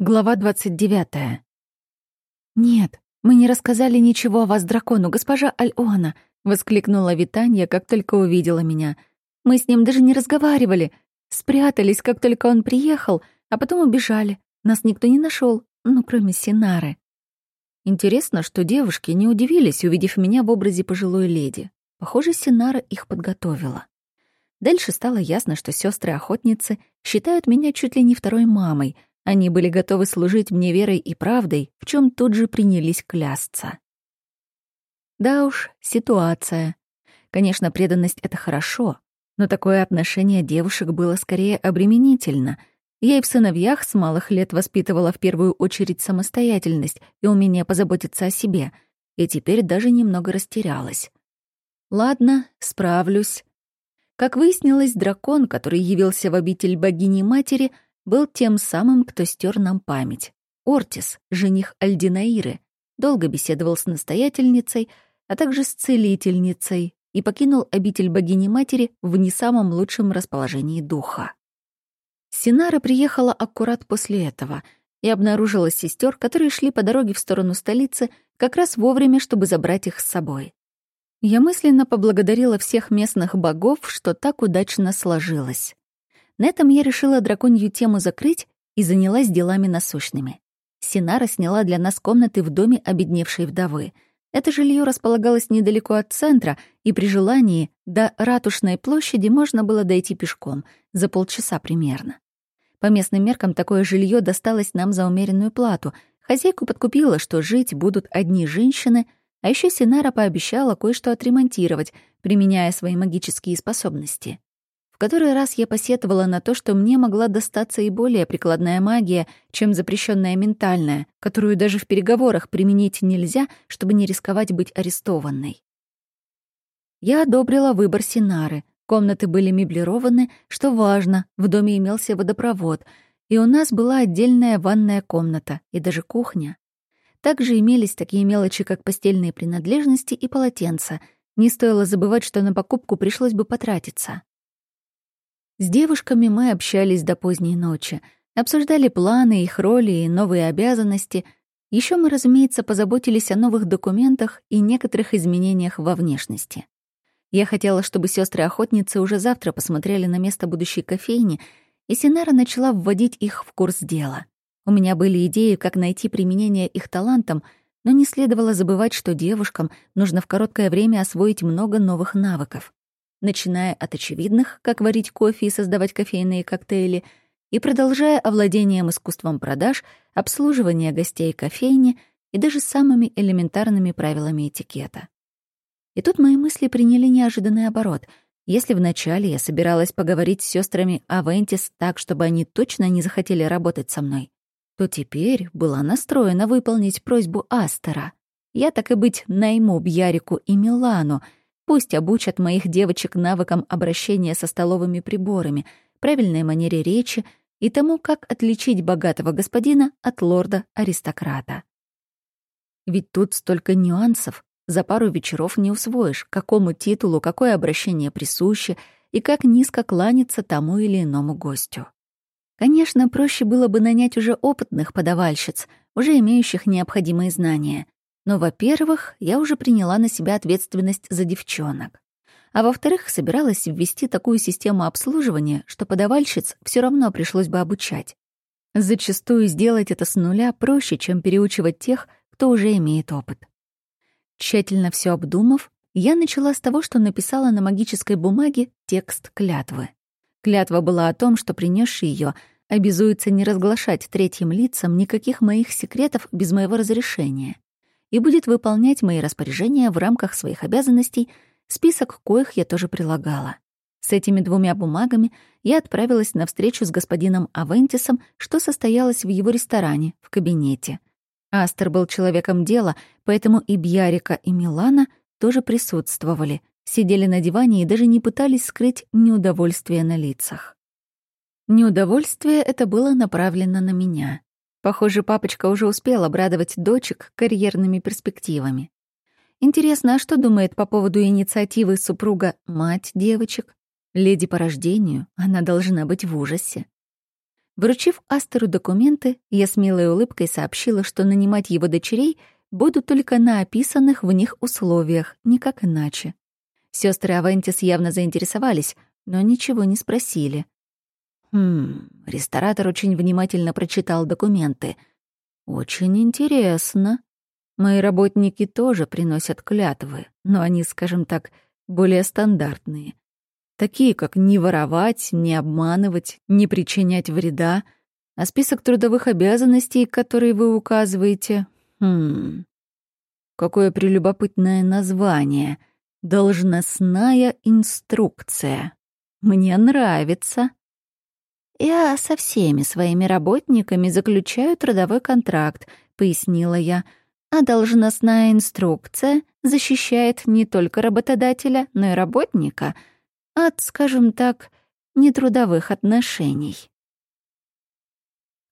Глава 29. «Нет, мы не рассказали ничего о вас дракону, госпожа Альона», — воскликнула Витанья, как только увидела меня. «Мы с ним даже не разговаривали. Спрятались, как только он приехал, а потом убежали. Нас никто не нашел, ну, кроме Синары». Интересно, что девушки не удивились, увидев меня в образе пожилой леди. Похоже, Синара их подготовила. Дальше стало ясно, что сестры охотницы считают меня чуть ли не второй мамой — они были готовы служить мне верой и правдой, в чем тут же принялись клясться. Да уж, ситуация. Конечно, преданность — это хорошо, но такое отношение девушек было скорее обременительно. Я и в сыновьях с малых лет воспитывала в первую очередь самостоятельность и умение позаботиться о себе, и теперь даже немного растерялась. Ладно, справлюсь. Как выяснилось, дракон, который явился в обитель богини-матери — был тем самым, кто стер нам память. Ортис, жених Альдинаиры, долго беседовал с настоятельницей, а также с целительницей и покинул обитель богини-матери в не самом лучшем расположении духа. Синара приехала аккурат после этого и обнаружила сестер, которые шли по дороге в сторону столицы как раз вовремя, чтобы забрать их с собой. Я мысленно поблагодарила всех местных богов, что так удачно сложилось. На этом я решила драконью тему закрыть и занялась делами насущными. Синара сняла для нас комнаты в доме обедневшей вдовы. Это жилье располагалось недалеко от центра, и при желании до Ратушной площади можно было дойти пешком, за полчаса примерно. По местным меркам такое жилье досталось нам за умеренную плату. Хозяйку подкупила, что жить будут одни женщины, а еще Синара пообещала кое-что отремонтировать, применяя свои магические способности. Который раз я посетовала на то, что мне могла достаться и более прикладная магия, чем запрещенная ментальная, которую даже в переговорах применить нельзя, чтобы не рисковать быть арестованной. Я одобрила выбор Синары. Комнаты были меблированы, что важно, в доме имелся водопровод, и у нас была отдельная ванная комната и даже кухня. Также имелись такие мелочи, как постельные принадлежности и полотенца. Не стоило забывать, что на покупку пришлось бы потратиться. С девушками мы общались до поздней ночи, обсуждали планы, их роли и новые обязанности. Еще мы, разумеется, позаботились о новых документах и некоторых изменениях во внешности. Я хотела, чтобы сестры охотницы уже завтра посмотрели на место будущей кофейни, и Синара начала вводить их в курс дела. У меня были идеи, как найти применение их талантам, но не следовало забывать, что девушкам нужно в короткое время освоить много новых навыков начиная от очевидных, как варить кофе и создавать кофейные коктейли, и продолжая овладением искусством продаж, обслуживания гостей кофейни и даже самыми элементарными правилами этикета. И тут мои мысли приняли неожиданный оборот. Если вначале я собиралась поговорить с сестрами Авентис так, чтобы они точно не захотели работать со мной, то теперь была настроена выполнить просьбу Астера. Я, так и быть, найму Бьярику и Милану — Пусть обучат моих девочек навыкам обращения со столовыми приборами, правильной манере речи и тому, как отличить богатого господина от лорда-аристократа. Ведь тут столько нюансов, за пару вечеров не усвоишь, какому титулу какое обращение присуще и как низко кланяться тому или иному гостю. Конечно, проще было бы нанять уже опытных подавальщиц, уже имеющих необходимые знания. Но, во-первых, я уже приняла на себя ответственность за девчонок. А во-вторых, собиралась ввести такую систему обслуживания, что подавальщиц все равно пришлось бы обучать. Зачастую сделать это с нуля проще, чем переучивать тех, кто уже имеет опыт. Тщательно все обдумав, я начала с того, что написала на магической бумаге текст клятвы. Клятва была о том, что принесший ее обязуется не разглашать третьим лицам никаких моих секретов без моего разрешения и будет выполнять мои распоряжения в рамках своих обязанностей, список коих я тоже прилагала. С этими двумя бумагами я отправилась на встречу с господином Авентисом, что состоялось в его ресторане, в кабинете. Астер был человеком дела, поэтому и Бьярика, и Милана тоже присутствовали, сидели на диване и даже не пытались скрыть неудовольствие на лицах. Неудовольствие это было направлено на меня. Похоже, папочка уже успел обрадовать дочек карьерными перспективами. Интересно, а что думает по поводу инициативы супруга мать девочек? Леди по рождению, она должна быть в ужасе. Вручив Астеру документы, я с милой улыбкой сообщила, что нанимать его дочерей буду только на описанных в них условиях, никак иначе. Сестры Авентис явно заинтересовались, но ничего не спросили. Хм, ресторатор очень внимательно прочитал документы. Очень интересно. Мои работники тоже приносят клятвы, но они, скажем так, более стандартные. Такие, как не воровать, не обманывать, не причинять вреда, а список трудовых обязанностей, которые вы указываете... Хм... Какое прелюбопытное название. Должностная инструкция. Мне нравится. Я со всеми своими работниками заключаю трудовой контракт, пояснила я, а должностная инструкция защищает не только работодателя, но и работника от, скажем так, нетрудовых отношений.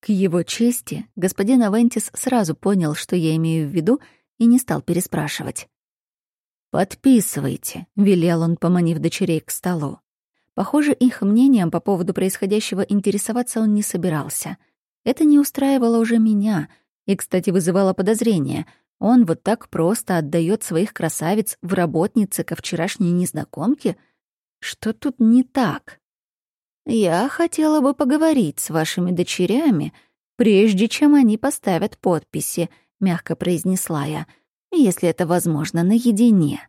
К его чести господин Авентис сразу понял, что я имею в виду, и не стал переспрашивать. «Подписывайте», — велел он, поманив дочерей к столу. Похоже, их мнением по поводу происходящего интересоваться он не собирался. Это не устраивало уже меня — и, кстати, вызывало подозрение. Он вот так просто отдает своих красавиц в работнице ко вчерашней незнакомке? Что тут не так? Я хотела бы поговорить с вашими дочерями, прежде чем они поставят подписи, мягко произнесла я, если это возможно, наедине.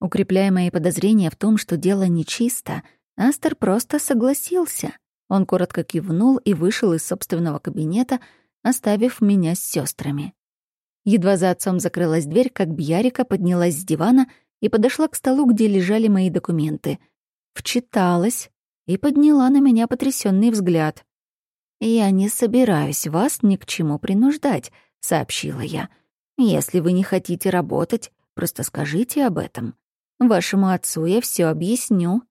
Укрепляя мои подозрения в том, что дело нечисто, Астер просто согласился. Он коротко кивнул и вышел из собственного кабинета, оставив меня с сестрами. Едва за отцом закрылась дверь, как Бьярика поднялась с дивана и подошла к столу, где лежали мои документы. Вчиталась и подняла на меня потрясенный взгляд. «Я не собираюсь вас ни к чему принуждать», — сообщила я. «Если вы не хотите работать, просто скажите об этом. Вашему отцу я все объясню».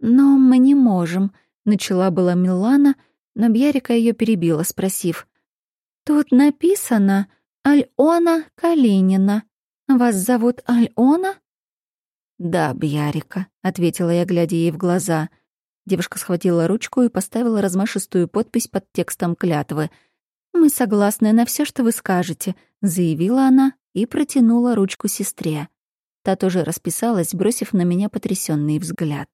«Но мы не можем», — начала была Милана, — но Бьярика ее перебила, спросив. «Тут написано Альона Калинина. Вас зовут Альона?» «Да, Бьярика», — ответила я, глядя ей в глаза. Девушка схватила ручку и поставила размашистую подпись под текстом клятвы. «Мы согласны на все, что вы скажете», — заявила она и протянула ручку сестре. Та тоже расписалась, бросив на меня потрясенный взгляд.